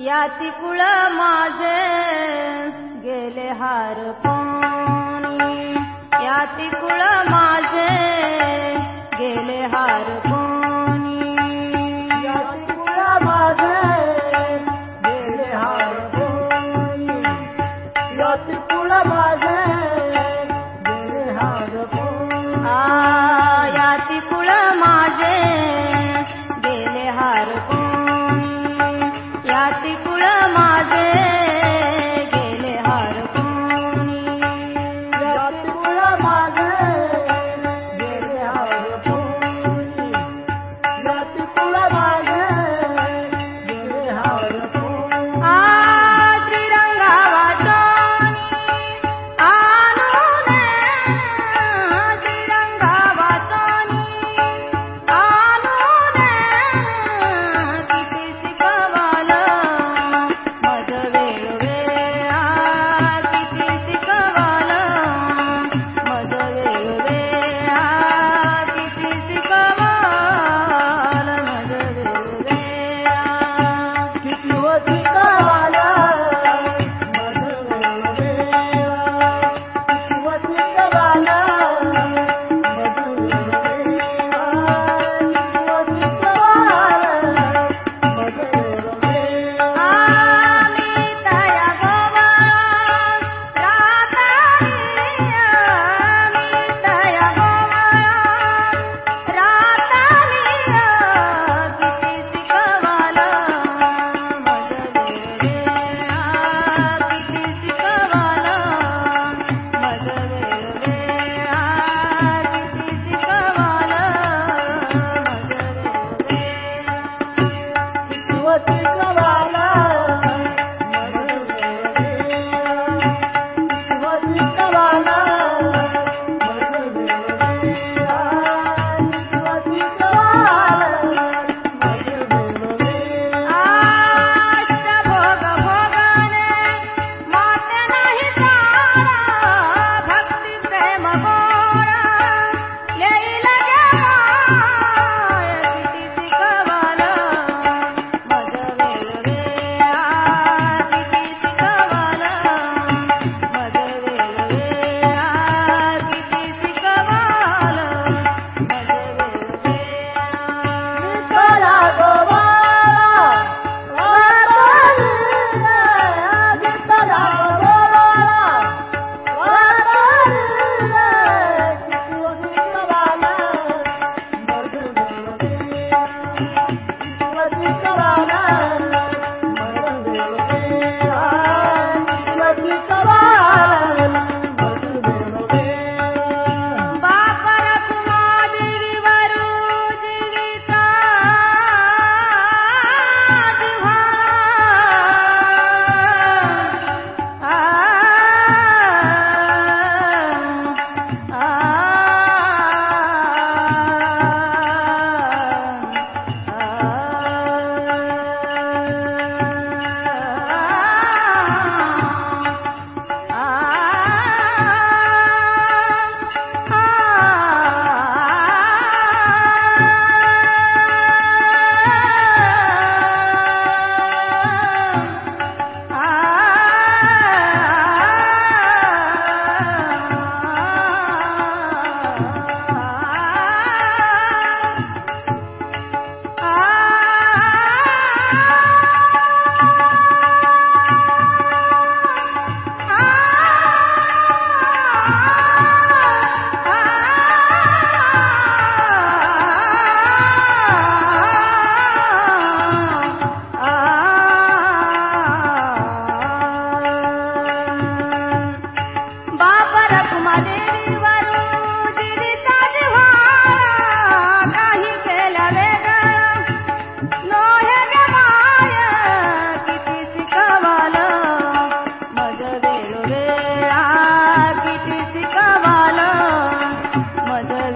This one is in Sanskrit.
याती कुळा माझे गेले हार हारप याती कुळा माझे गेले हार